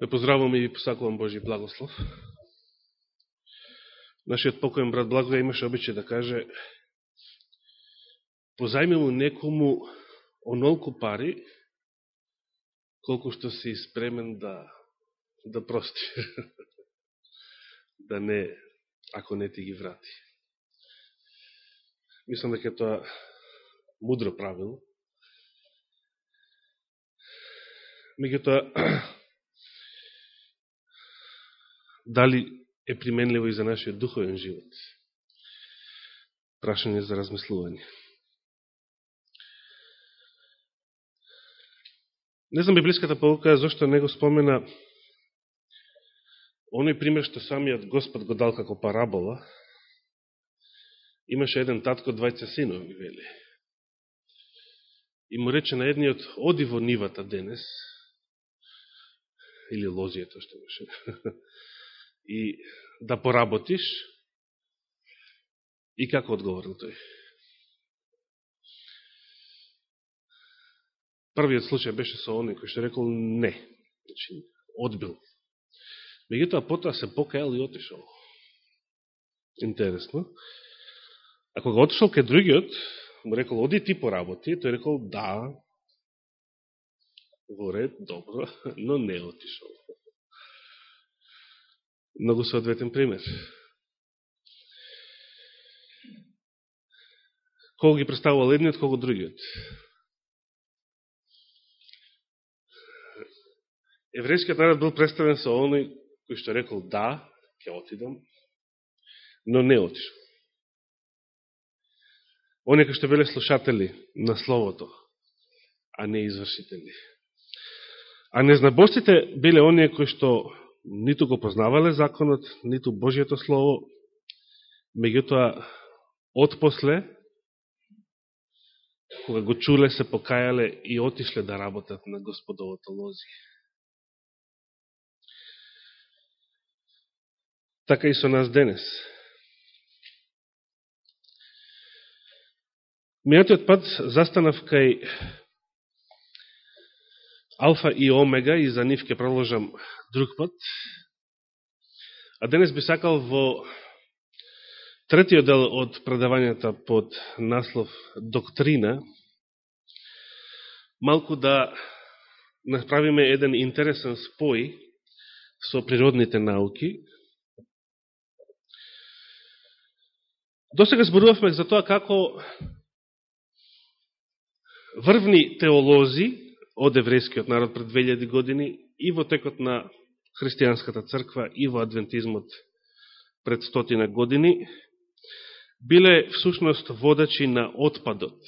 Ве поздравувам и ви посакувам Божи благослов. Нашиот покоен брат Благоја имаше обичај да каже позајми му некому онолку пари колку што си спремен да да прости. да не, ако не ти ги врати. Мислам дека тоа мудро правило. Меѓутоа, дали е применливо и за нашиот духовен живот. Прашање за размислување. Не знам библиската полука зашто не го спомена оној пример што самиот Господ го дал како парабола. Имаше еден татко, двајца синови, вели. И му рече на едниот, оди во нивата денес, или лозијето што беше, и да поработиш, и како одговорил тој? Првиот случај беше со оној кој што рекол не, значи одбил. Меѓутоа потоа се покаял и отишол. Интересно. А кога отишол ке другиот, му рекол, оди ти поработи, тој рекол, да, во ред, добро, но не отишол многу соодветен пример. Кого ги представувал едниот, кого другиот. Еврејскиот народ бил представен со оној кој што рекол да, ќе отидам, но не отишол. Оние кои што биле слушатели на Словото, а не извршители. А незнабостите биле оние кои што ниту го познавале законот, ниту Божијето Слово, меѓутоа, отпосле, кога го чуле, се покајале и отишле да работат на Господовото лози. Така и со нас денес. Мијатиот пат застанав кај Алфа и Омега и за нив ќе проложам друг пат. А денес би сакал во третиот дел од предавањата под наслов Доктрина малку да направиме еден интересен спој со природните науки. До сега зборувавме за тоа како врвни теолози од еврејскиот народ пред 2000 години и во текот на христијанската црква и во адвентизмот пред стотина години, биле всушност водачи на отпадот.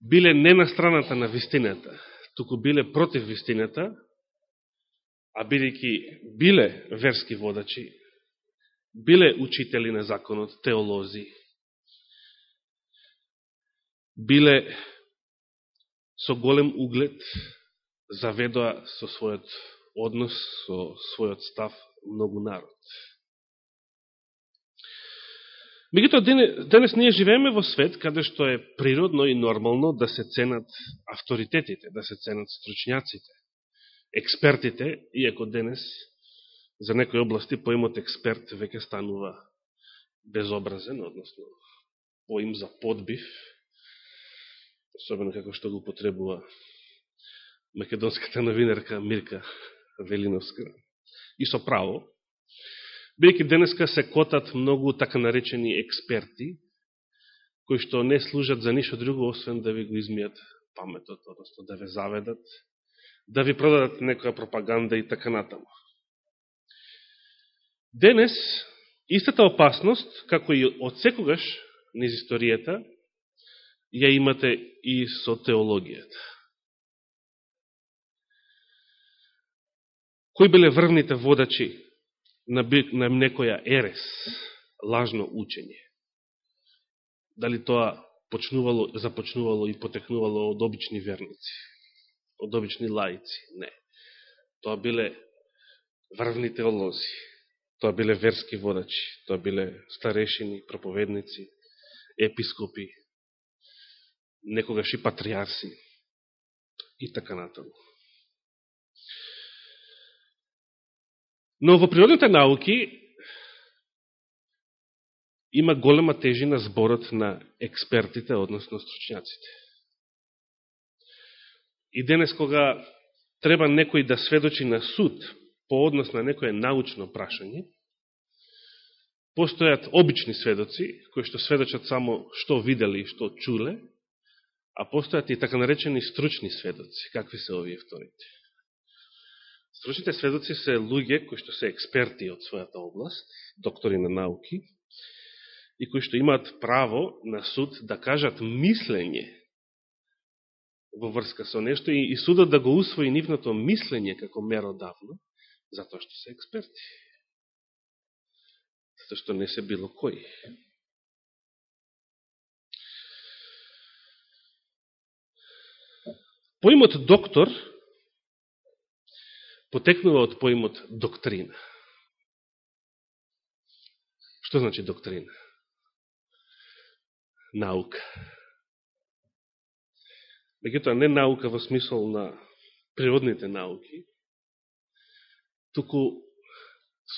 Биле не на страната на вистината, туку биле против вистината, а бидејќи биле верски водачи, биле учители на законот, теолози, биле со голем углед заведоа со својот однос, со својот став многу народ. Мегутоа денес ние живееме во свет каде што е природно и нормално да се ценат авторитетите, да се ценат стручњаците, експертите, иако денес за некои области поимот експерт веќе станува безобразен, односно поим за подбив, особено како што го потребува македонската новинарка Мирка Велиновска. И со право, бидеќи денеска се котат многу така наречени експерти, кои што не служат за ништо друго, освен да ви го измијат паметот, односно да ве заведат, да ви продадат некоја пропаганда и така натаму. Денес, истата опасност, како и од секогаш низ историјата, ја имате и со теологијата. Кои биле врвните водачи на, на некоја ерес, лажно учење? Дали тоа почнувало, започнувало и потекнувало од обични верници, од обични лаици? Не. Тоа биле врвни теолози, тоа биле верски водачи, тоа биле старешини, проповедници, епископи, некогаш и патриарси и така натаму. Но во природните науки има голема тежина зборот на експертите, односно стручњаците. И денес кога треба некој да сведочи на суд по однос на некое научно прашање, постојат обични сведоци, кои што сведочат само што видели и што чуле, а постојат и така наречени стручни сведоци. Какви се овие вторите? Стручните сведоци се луѓе кои што се експерти од својата област, доктори на науки, и кои што имаат право на суд да кажат мислење во врска со нешто и, и судот да го усвои нивното мислење како меродавно, затоа што се експерти. Затоа што не се било кој. Поимот доктор потекнува од поимот доктрина. Што значи доктрина? наука. Меѓутоа, не наука во смисол на природните науки, туку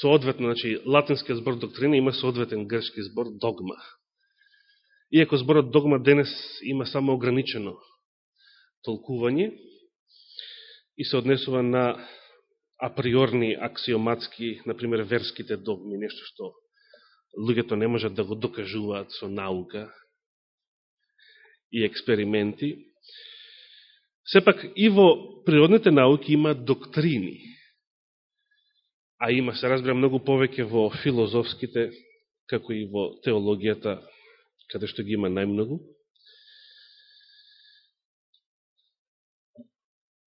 соодветно, значи, латинскиот збор доктрина има соодветен грчки збор догма. Иако зборот догма денес има само ограничено толкување и се однесува на априорни, аксиоматски, например, верските догми, нешто што луѓето не можат да го докажуваат со наука, и експерименти. Сепак и во природните науки има доктрини, а има, се разбира, многу повеќе во филозофските, како и во теологијата, каде што ги има најмногу.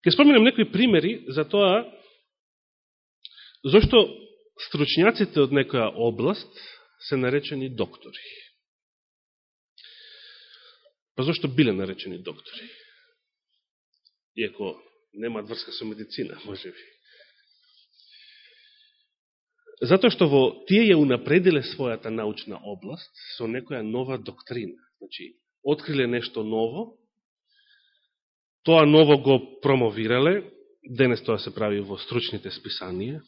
Ке споменам некои примери за тоа зашто стручњаците од некоја област се наречени доктори. Па зашто биле наречени доктори? Иако немаат врска со медицина, може би. Затоа што во тие ја унапредиле својата научна област со некоја нова доктрина. Значи, откриле нешто ново, тоа ново го промовирале, денес тоа се прави во стручните списанија,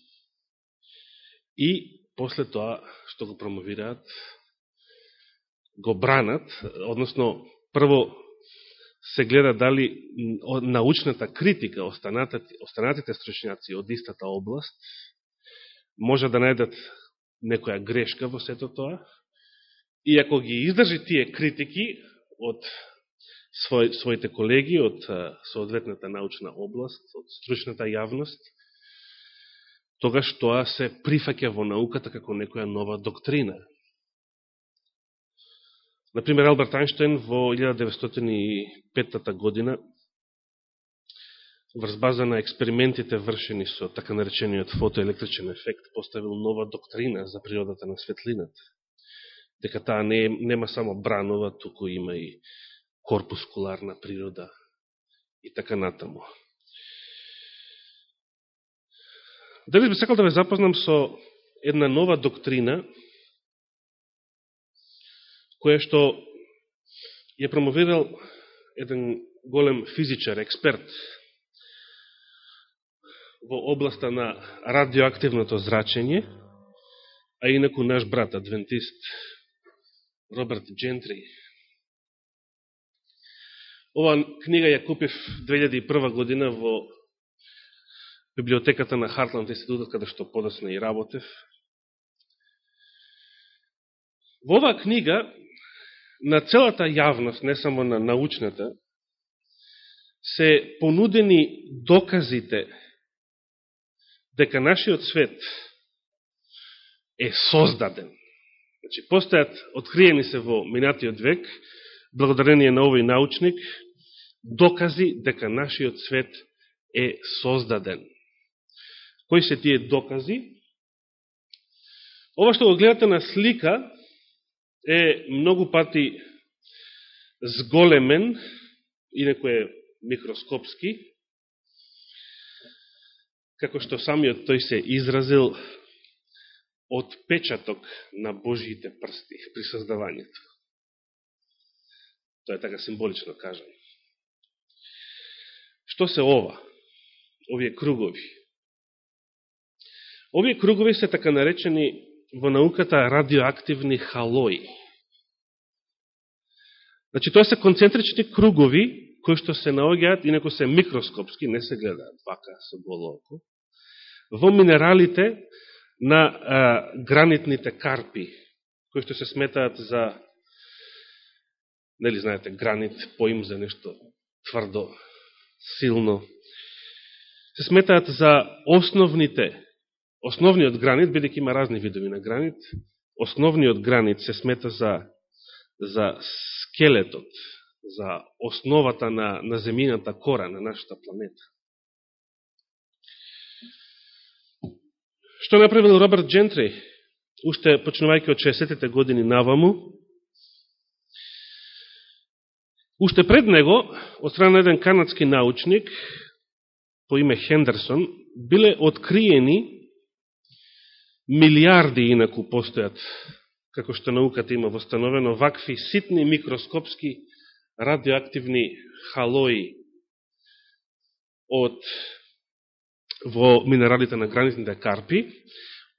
и после тоа што го промовираат, го бранат, односно прво се гледа дали научната критика, останатите, останатите стручњаци од истата област, може да најдат некоја грешка во сето тоа, и ако ги издржи тие критики од свој, своите колеги, од соодветната научна област, од стручната јавност, тогаш тоа се прифаќа во науката како некоја нова доктрина. Например, Алберт Айнштейн во 1905 година врз база на експериментите вршени со така наречениот фотоелектричен ефект поставил нова доктрина за природата на светлината. Дека таа не, нема само бранова, туку има и корпускуларна природа и така натаму. Дали би сакал да ве запознам со една нова доктрина која што ја промовирал еден голем физичар, експерт во областа на радиоактивното зрачење, а инаку наш брат, адвентист, Роберт Джентри. Ова книга ја купив 2001 година во библиотеката на Хартланд институтот, каде што подосна и работев. Во оваа книга на целата јавност, не само на научната, се понудени доказите дека нашиот свет е создаден. Значи, постојат, откриени се во минатиот век, благодарение на овој научник, докази дека нашиот свет е создаден. Кои се тие докази? Ова што го гледате на слика е многу пати зголемен, инако е микроскопски, како што самиот тој се изразил од печаток на Божиите прсти при создавањето. Тоа е така символично кажано. Што се ова? Овие кругови. Овие кругови се така наречени во науката радиоактивни халои. Значи, тоа се концентрични кругови, кои што се наоѓаат, инако се микроскопски, не се гледаат вака со голо око, во минералите на а, гранитните карпи, кои што се сметаат за, нели знаете, гранит, поим за нешто тврдо, силно, се сметаат за основните, основниот гранит, бидеќи има разни видови на гранит, основниот гранит се смета за, за скелетот, за основата на, на земјината кора на нашата планета. Што направил Роберт Джентри, уште почнувајќи од 60-те години наваму, уште пред него, од страна на еден канадски научник, по име Хендерсон, биле откриени милиарди, инаку постојат, како што науката има востановено, вакви ситни микроскопски радиоактивни халои од во минералите на гранитните карпи,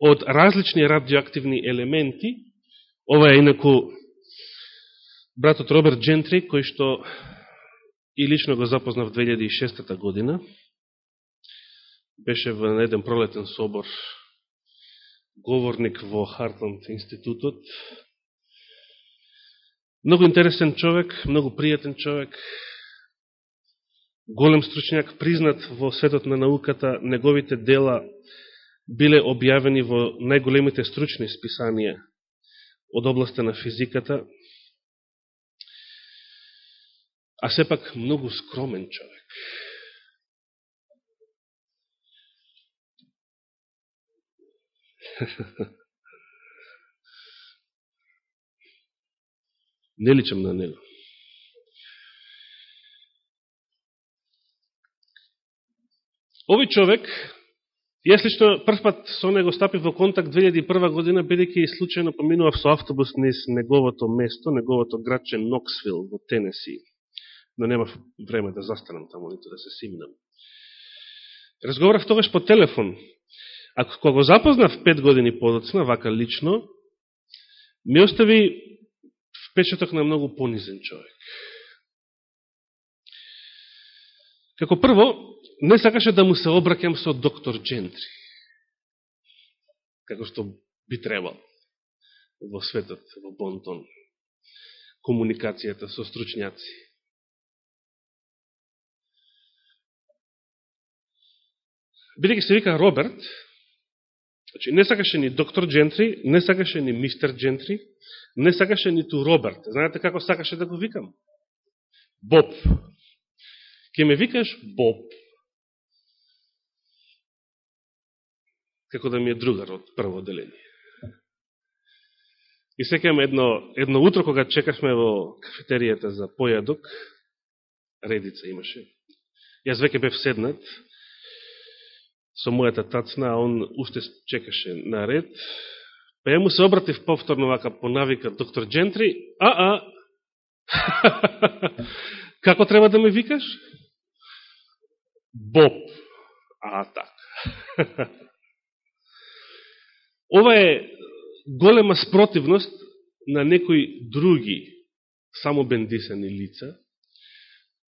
од различни радиоактивни елементи. Ова е инаку братот Роберт Джентри, кој што и лично го запознав 2006 година. Беше во еден пролетен собор говорник во Хартланд институтот. Многу интересен човек, многу пријатен човек, голем стручњак, признат во светот на науката, неговите дела биле објавени во најголемите стручни списанија од областта на физиката, а сепак многу скромен човек. Не личам на него. Ови човек, јас лично прв пат со него стапив во контакт 2001 година, бидеќи случајно поминував со автобус низ неговото место, неговото градче Ноксвил во Тенеси. Но немав време да застанам таму, нито да се симнам. Разговарав тогаш по телефон. Ако кога го запознав пет години подоцна, вака лично, ми остави впечаток на многу понизен човек. Како прво, не сакаше да му се обракам со доктор Джентри, како што би требал во светот, во Бонтон, комуникацијата со стручњаци. Бидеќи се вика Роберт, значи не сакаше ни доктор Джентри, не сакаше ни мистер Джентри, не сакаше ниту Роберт. Знаете како сакаше да го викам? Боб Ке ме викаш Боб. Како да ми е другар од прво деление. И секам едно, едно утро, кога чекавме во кафетеријата за појадок, редица имаше, јас веќе бев седнат со мојата тацна, а он уште чекаше на ред, па ја му се обратив повторно вака по навика доктор Джентри, а, а, како треба да ме викаш? Боб. А, така. Ова е голема спротивност на некои други самобендисани лица.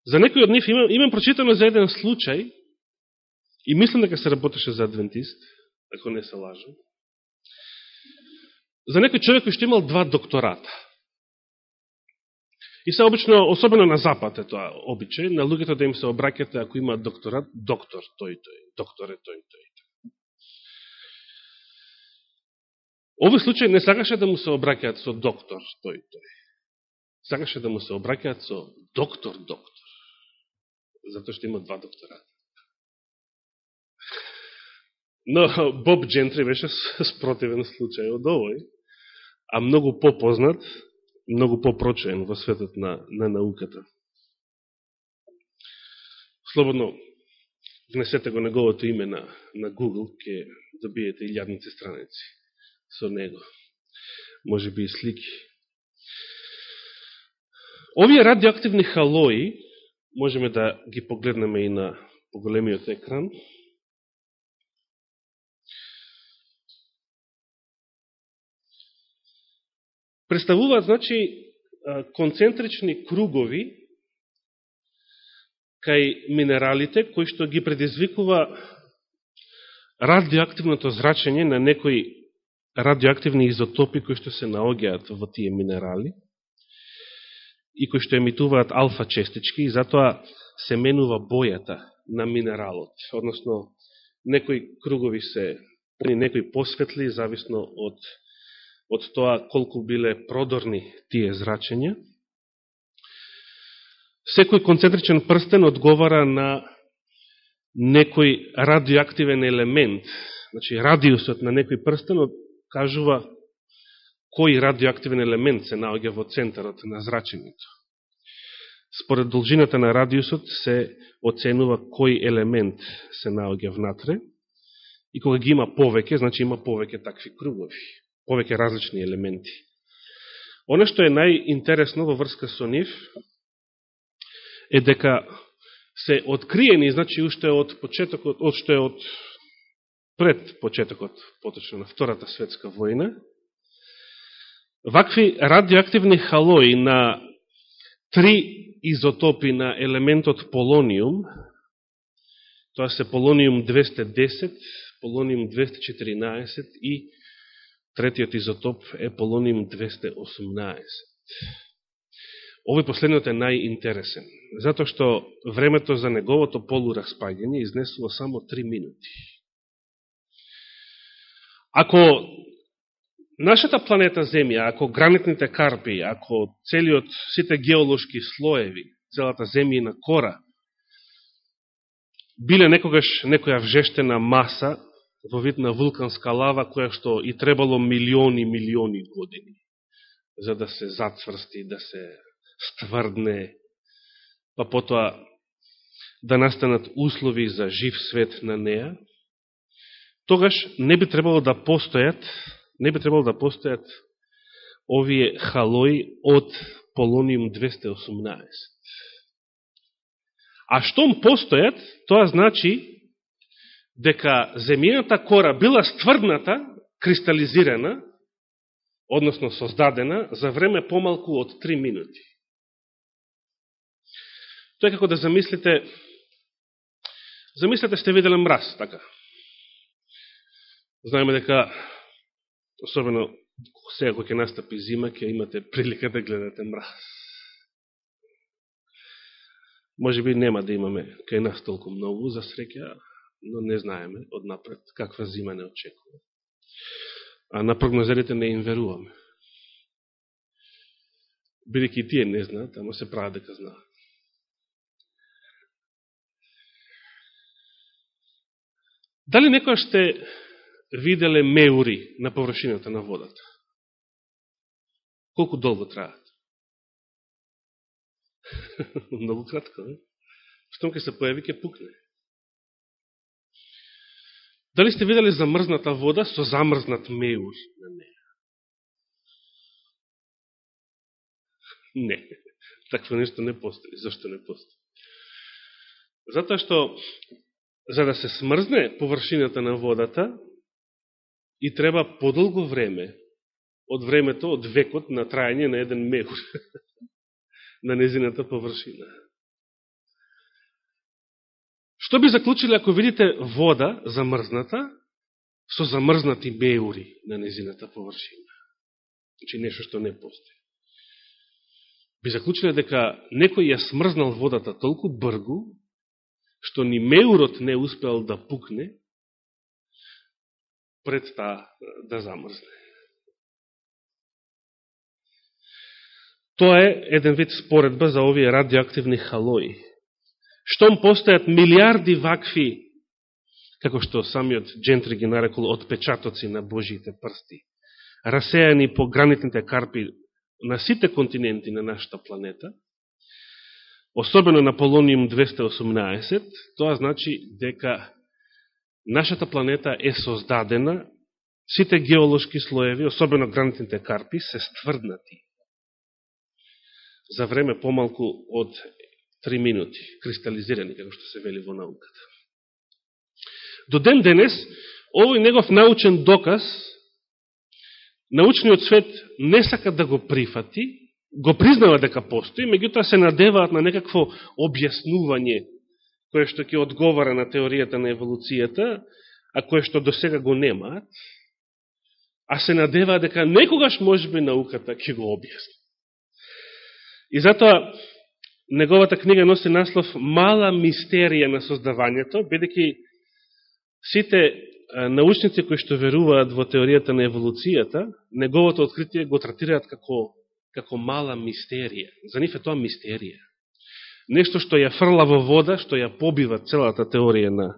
За некои од нив имам, имам прочитано за еден случај и мислам дека се работеше за адвентист, ако не се лажам. За некој човек кој што имал два доктората. И се обично, особено на запад е тоа обичај, на луѓето да им се обраќате ако има докторат, доктор тој тој, доктор е тој тој. Овој случај не сакаше да му се обраќаат со доктор тој тој. Сакаше да му се обраќаат со доктор доктор. Затоа што има два доктората. Но Боб Джентри беше спротивен случај од овој, а многу попознат многу попрочен во светот на, на науката. Слободно внесете го неговото име на, на Google, ќе добиете илјадници страници со него. Може би и слики. Овие радиоактивни халои, можеме да ги погледнеме и на поголемиот екран, представуваат, значи, концентрични кругови кај минералите, кои што ги предизвикува радиоактивното зрачење на некои радиоактивни изотопи кои што се наоѓаат во тие минерали и кои што емитуваат алфа честички и затоа се менува бојата на минералот. Односно, некои кругови се некои посветли, зависно од, од тоа колку биле продорни тие зрачења. Секој концентричен прстен одговара на некој радиоактивен елемент. Значи, радиусот на некој прстен кажува кој радиоактивен елемент се наоѓа во центарот на зрачењето. Според должината на радиусот се оценува кој елемент се наоѓа внатре и кога ги има повеќе, значи има повеќе такви кругови, повеќе различни елементи. Оно што е најинтересно во врска со нив е дека се откриени, значи уште од почетокот, од што е од пред почетокот, поточно на Втората светска војна, вакви радиоактивни халои на три изотопи на елементот полониум, тоа се полониум 210, полониум 214 и третиот изотоп е полоним 218. Овој последниот е најинтересен, затоа што времето за неговото полураспаѓање изнесува само 3 минути. Ако нашата планета Земја, ако гранитните карпи, ако целиот сите геолошки слоеви, целата земјина кора, биле некогаш некоја вжештена маса во вид на вулканска лава, која што и требало милиони, милиони години за да се зацврсти, да се стврдне, па потоа да настанат услови за жив свет на неа, тогаш не би требало да постојат, не би требало да постојат овие халои од полониум 218. А штом постојат, тоа значи дека земјината кора била стврдната, кристализирана, односно создадена, за време помалку од 3 минути. Тоа е како да замислите, замислете сте виделе мраз, така. Знаеме дека, особено сега кој ќе настапи зима, ќе имате прилика да гледате мраз. Може би нема да имаме кај нас толку многу за среќа, но не знаеме однапред каква зима не очекува. А на прогнозерите не им веруваме. Бидеќи тие не знаат, ама се прават дека знаат. Дали некоја сте виделе меури на површината на водата? Колку долго траат? Многу кратко, не? Штом ќе се појави, ке пукне. Дали сте видели замрзната вода со замрзнат меур на неја? Не. Такво нешто не постои. Зашто не постои? Затоа што за да се смрзне површината на водата, и треба подолго време од времето, од векот на трајање на еден меур на незината површина. Што би заклучили ако видите вода замрзната со замрзнати меури на незината површина? Значи нешто што не постои. Би заклучили дека некој ја смрзнал водата толку бргу, што ни меурот не успел да пукне пред таа да замрзне. Тоа е еден вид споредба за овие радиоактивни халои. Штом постојат милиарди вакви, како што самиот Джентри ги нарекол отпечатоци на Божиите прсти, расејани по гранитните карпи на сите континенти на нашата планета, особено на полониум 218, тоа значи дека нашата планета е создадена, сите геолошки слоеви, особено гранитните карпи, се стврднати. За време помалку од три минути, кристализирани, како што се вели во науката. До ден денес, овој негов научен доказ научниот свет не сака да го прифати, го признава дека постои, меѓутоа се надеваат на некакво објаснување кое што ќе одговара на теоријата на еволуцијата, а кое што до сега го немаат, а се надеваат дека некогаш може би науката ќе го објасни. И затоа неговата книга носи наслов Мала мистерија на создавањето, бидеќи сите научници кои што веруваат во теоријата на еволуцијата, неговото откритие го тратираат како, како мала мистерија. За нив е тоа мистерија. Нешто што ја фрла во вода, што ја побива целата теорија на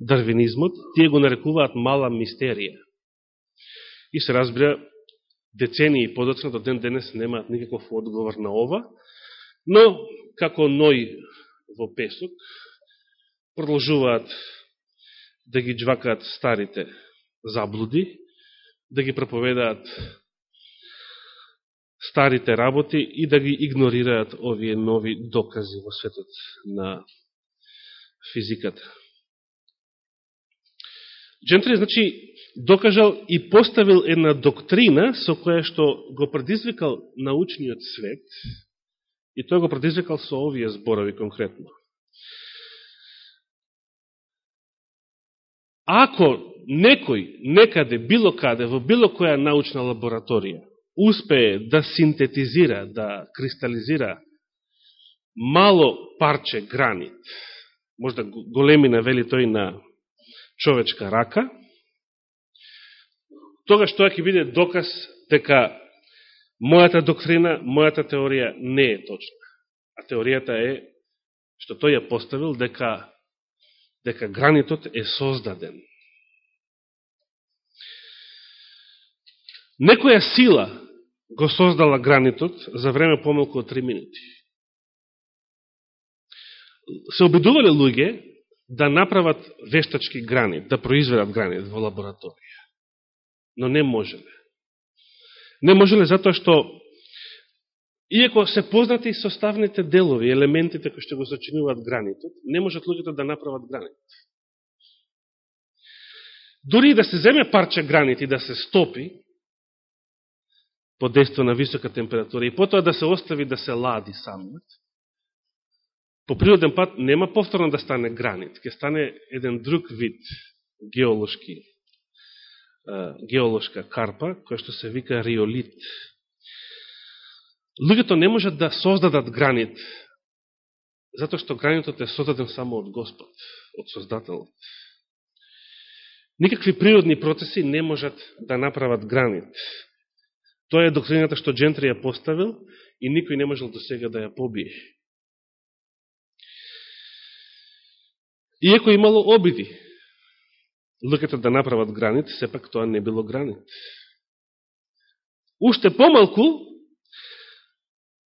дарвинизмот, тие го нарекуваат мала мистерија. И се разбира, децении подоцна до ден денес немаат никаков одговор на ова, но како ној во песок, продолжуваат да ги джвакаат старите заблуди, да ги проповедаат старите работи и да ги игнорираат овие нови докази во светот на физиката. Джентри, значи, докажал и поставил една доктрина со која што го предизвикал научниот свет и тој го предизвикал со овие зборови конкретно. Ако некој, некаде, било каде, во било која научна лабораторија, успее да синтетизира, да кристализира мало парче гранит, можда големина, вели тој, на човечка рака, тогаш тоа ќе биде доказ дека мојата доктрина, мојата теорија не е точна. А теоријата е, што тој ја поставил, дека дека гранитот е создаден. Некоја сила го создала гранитот за време помалку од 3 минути. Се обидувале луѓе да направат вештачки гранит, да произведат гранит во лабораторија. Но не можеле. Не може ли затоа што Иако се познати составните делови, елементите кои што го сочинуваат гранитот, не можат луѓето да направат гранит. Дори да се земе парче гранит и да се стопи под действо на висока температура и потоа да се остави да се лади самиот, по природен пат нема повторно да стане гранит, ќе стане еден друг вид геолошки, геолошка карпа, која што се вика риолит луѓето не можат да создадат гранит, затоа што гранитот е создаден само од Господ, од Создателот. Никакви природни процеси не можат да направат гранит. Тоа е доктрината што Джентри ја поставил и никој не можел до сега да ја побие. Иако имало обиди, луѓето да направат гранит, сепак тоа не било гранит. Уште помалку,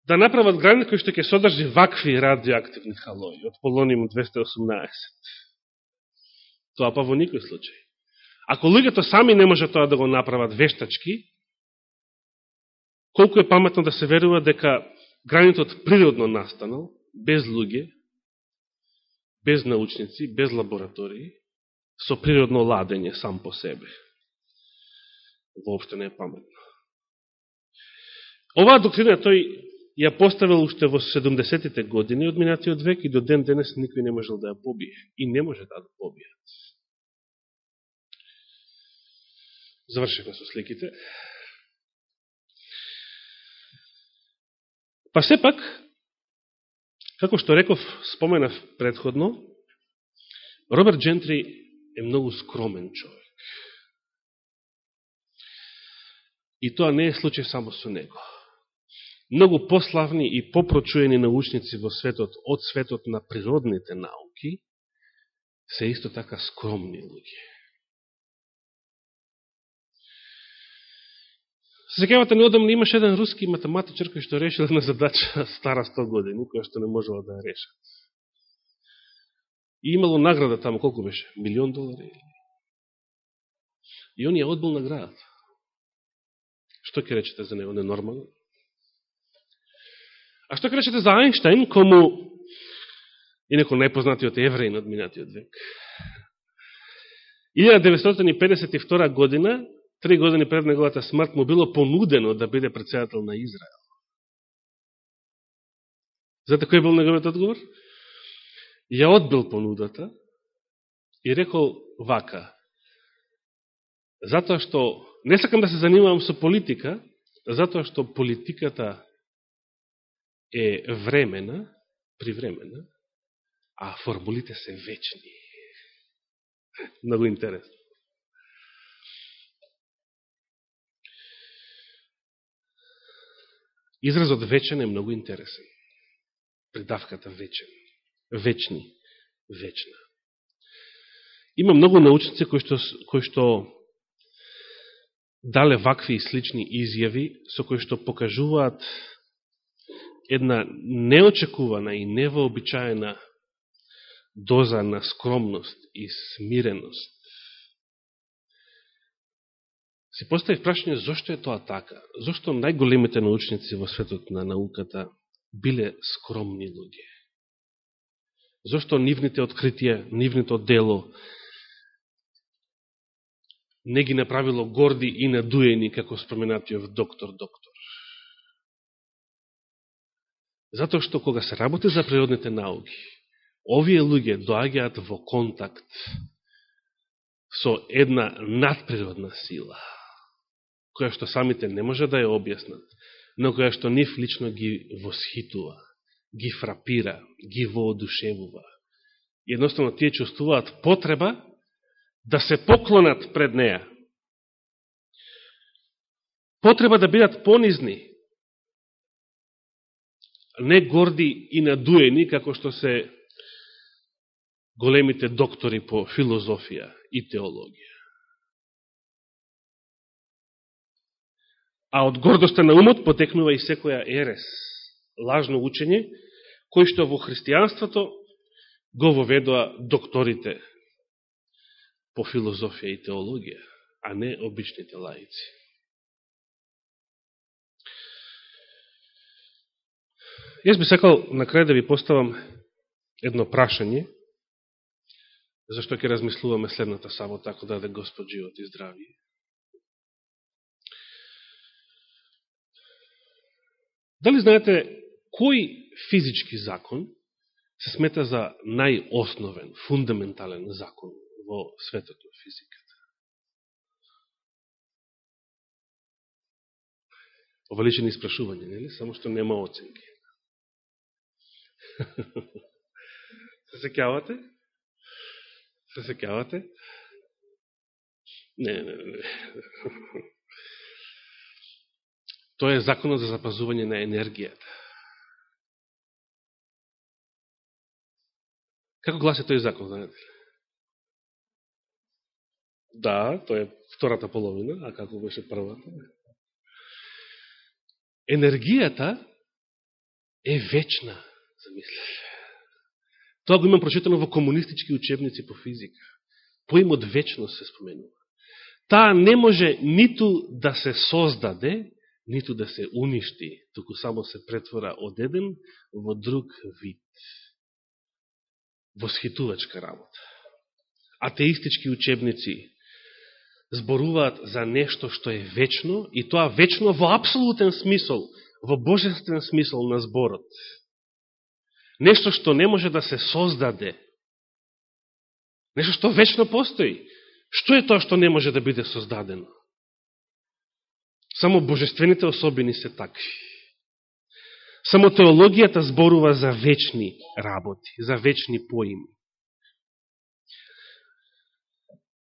да направат гранит кој што ќе содржи вакви радиоактивни халои од полониум 218. Тоа па во никој случај. Ако луѓето сами не може тоа да го направат вештачки, колку е паметно да се верува дека гранитот природно настанал, без луѓе, без научници, без лаборатории, со природно ладење сам по себе. Воопшто не е паметно. Оваа доктрина тој ја поставил уште во 70-тите години од минатиот век и до ден денес никој не можел да ја побие. И не може да ја побијат. Завршихме со сликите. Па сепак, како што реков, споменав предходно, Роберт Джентри е многу скромен човек. И тоа не е случај само со него многу пославни и попрочуени научници во светот од светот на природните науки се исто така скромни луѓе. Се неодамно имаше еден руски математичар кој што решил на задача стара 100 години, која што не можела да ја решат. И имало награда таму, колку беше? Милион долари? И он ја одбил наградата. Што ќе речете за него? Ненормално? А што кречете за Айнштайн, кому инако најпознатиот евреин од минатиот век? 1952 година три години пред неговата смрт му било понудено да биде председател на Израел. Зато кој бил неговиот одговор? Ја одбил понудата и рекол вака. Затоа што не сакам да се занимавам со политика, затоа што политиката е времена, привремена, а формулите се вечни. Много интересно. Изразот вечен е многу интересен. Придавката вечен. Вечни. Вечна. Има многу научници кои што, кои што дале вакви и слични изјави со кои што покажуваат една неочекувана и невообичаена доза на скромност и смиреност. Си постави прашање зошто е тоа така? Зошто најголемите научници во светот на науката биле скромни луѓе? Зошто нивните откритија, нивното дело не ги направило горди и надуени како споменатиот доктор-доктор? Затоа што кога се работи за природните науки, овие луѓе доаѓаат во контакт со една надприродна сила, која што самите не може да ја објаснат, но која што нив лично ги восхитува, ги фрапира, ги воодушевува. Едноставно тие чувствуваат потреба да се поклонат пред неа, Потреба да бидат понизни, не горди и надуени, како што се големите доктори по филозофија и теологија. А од гордоста на умот потекнува и секоја ерес, лажно учење, кој што во христијанството го воведоа докторите по филозофија и теологија, а не обичните лаици. Јас би сакал на крај да ви поставам едно прашање, зашто ќе размислуваме следната сабота, ако даде Господ живот и здравие. Дали знаете кој физички закон се смета за најосновен, фундаментален закон во светот на физиката? Овеличени испрашување, нели? Само што нема оценки. се секјавате? Се секјавате? Не, не, не. Тоа е законот за запазување на енергијата. Како гласи тој закон, знаете ли? Да, тоа е втората половина, а како беше првата? Енергијата е вечна, замислете. Тоа го имам прочитано во комунистички учебници по физика. Поимот вечност се споменува. Таа не може ниту да се создаде, ниту да се уништи, туку само се претвора од еден во друг вид. Восхитувачка работа. Атеистички учебници зборуваат за нешто што е вечно, и тоа вечно во апсолутен смисол, во божествен смисол на зборот. Нешто што не може да се создаде. Нешто што вечно постои. Што е тоа што не може да биде создадено? Само божествените особини се такви. Само теологијата зборува за вечни работи, за вечни поими.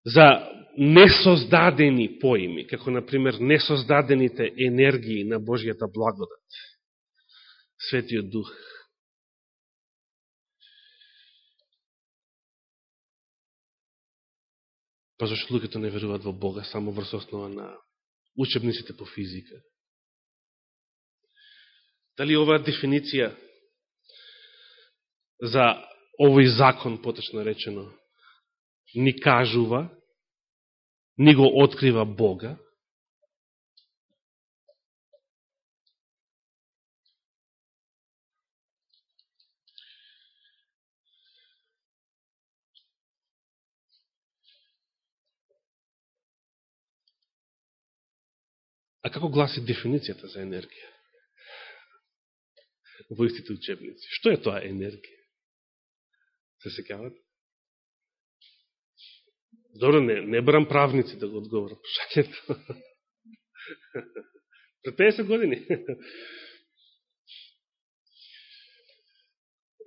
За несоздадени поими, како, например, несоздадените енергии на Божијата благодат. Светиот Дух Па зашто луѓето не веруваат во Бога само врз основа на учебниците по физика? Дали оваа дефиниција за овој закон, поточно речено, ни кажува, ни го открива Бога, А како гласи дефиницијата за енергија? Во истите учебници. Што е тоа енергија? Се секават? Добро, не, не брам правници да го одговорат. Шакето. Пред 50 години.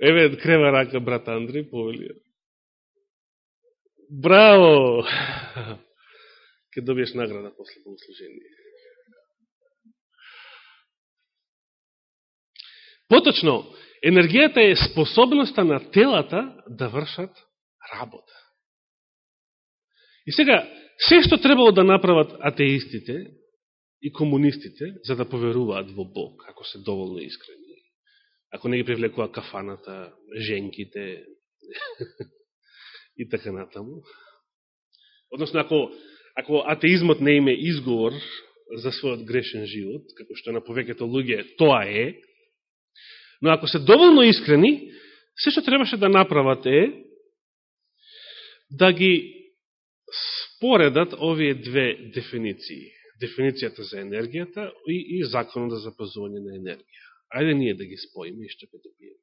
Еве, крева рака брат Андри, повели. Браво! Ке добиеш награда после богослужение. Поточно, енергијата е способноста на телата да вршат работа. И сега, се што требало да направат атеистите и комунистите, за да поверуваат во Бог, ако се доволно искрени, ако не ги привлекува кафаната, женките и така натаму. Односно, ако, ако атеизмот не име изговор за својот грешен живот, како што на повеќето луѓе тоа е, но ако се доволно искрени, се што требаше да направат е да ги споредат овие две дефиниции. Дефиницијата за енергијата и, и законот за запазување на енергија. Ајде ние да ги споиме и што ќе добиеме.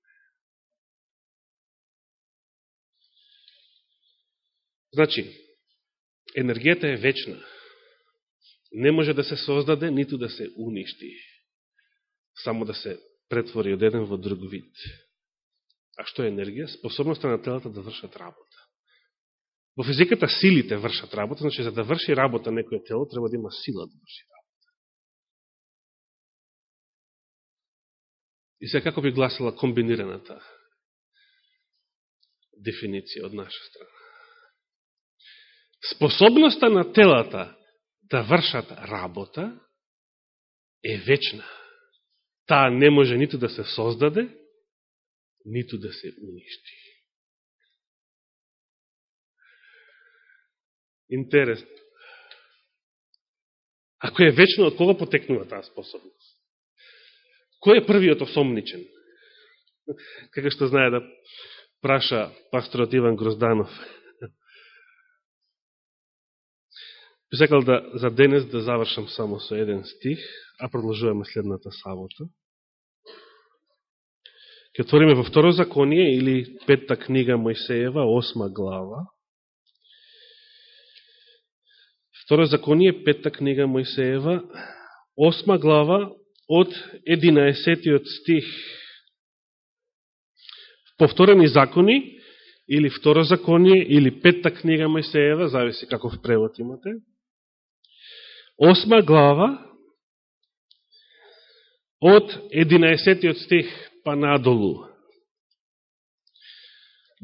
Значи, енергијата е вечна. Не може да се создаде, ниту да се уништи. Само да се претвори од еден во друг вид. А што е енергија? Способноста на телата да вршат работа. Во физиката силите вршат работа, значи за да врши работа некоје тело, треба да има сила да врши работа. И сега како би гласила комбинираната дефиниција од наша страна? Способноста на телата да вршат работа е вечна. Таа не може ниту да се создаде, ниту да се уништи. Интересно. Ако е вечно, од кога потекнува таа способност? Кој е првиот осомничен? Како што знае да праша пасторот Иван Грозданов. Би сакал да за денес да завршам само со еден стих, а продолжуваме следната сабота. Ке отвориме во второ законие или петта книга Мојсеева, осма глава. Второ законие, петта книга Мојсеева, осма глава, од 11 стих. Повторени закони, или второ законие, или петта книга Мојсеева, зависи каков превод имате. Осма глава, од 11 стих па надолу.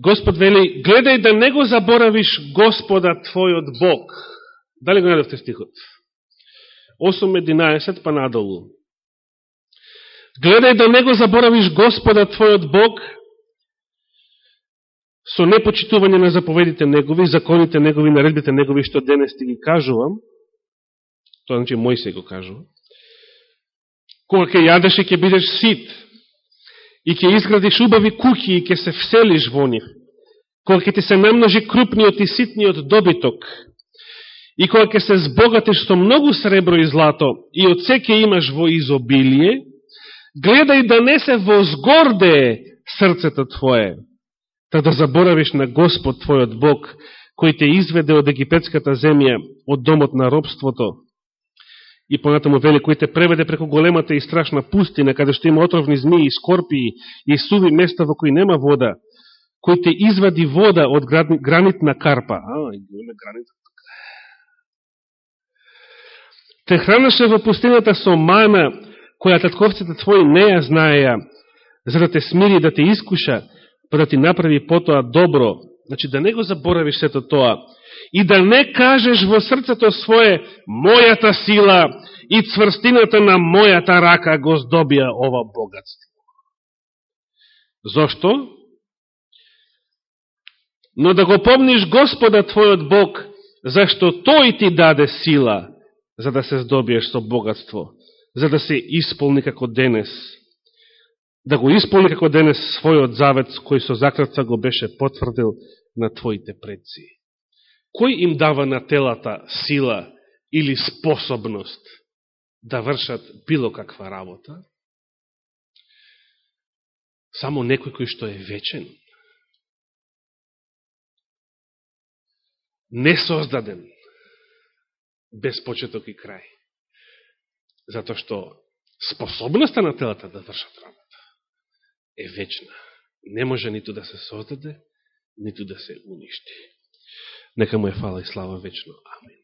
Господ вели, гледај да не го заборавиш Господа Твојот Бог, Дали го најдовте стихот? 8.11 па надолу. Гледај да не го заборавиш Господа Твојот Бог со непочитување на заповедите Негови, законите Негови, наредбите Негови, што денес ти ги кажувам, тоа значи Мојсе го кажува, кога ќе јадеш и ќе бидеш сит, и ќе изградиш убави куки и ќе се вселиш во нив, кога ќе ти се намножи крупниот и ситниот добиток, И кога ќе се збогатиш со многу сребро и злато и од секе имаш во изобилие, гледај да не се возгорде срцето твое, та да заборавиш на Господ твојот Бог, кој те изведе од египетската земја, од домот на робството, и понатаму вели, кој те преведе преку големата и страшна пустина, каде што има отровни змии, скорпии и суви места во кои нема вода, кој те извади вода од гранитна карпа. А, гранит те хранеше во пустината со мана, која татковците твои не ја знаеја, за да те смири да те искуша, па да ти направи потоа добро, значи да не го заборавиш сето тоа, и да не кажеш во срцето свое, мојата сила и цврстината на мојата рака го здобија ова богатство. Зошто? Но да го помниш Господа Твојот Бог, зашто Тој ти даде сила, за да се здобиеш со богатство, за да се исполни како денес, да го исполни како денес својот завет, кој со закратца го беше потврдил на твоите предци. Кој им дава на телата сила или способност да вршат било каква работа, само некој кој што е вечен, не создаден, без почеток и крај. Затоа што способноста на телата да вршат работа е вечна. Не може ниту да се создаде, ниту да се уништи. Нека му е фала и слава вечно. Амин.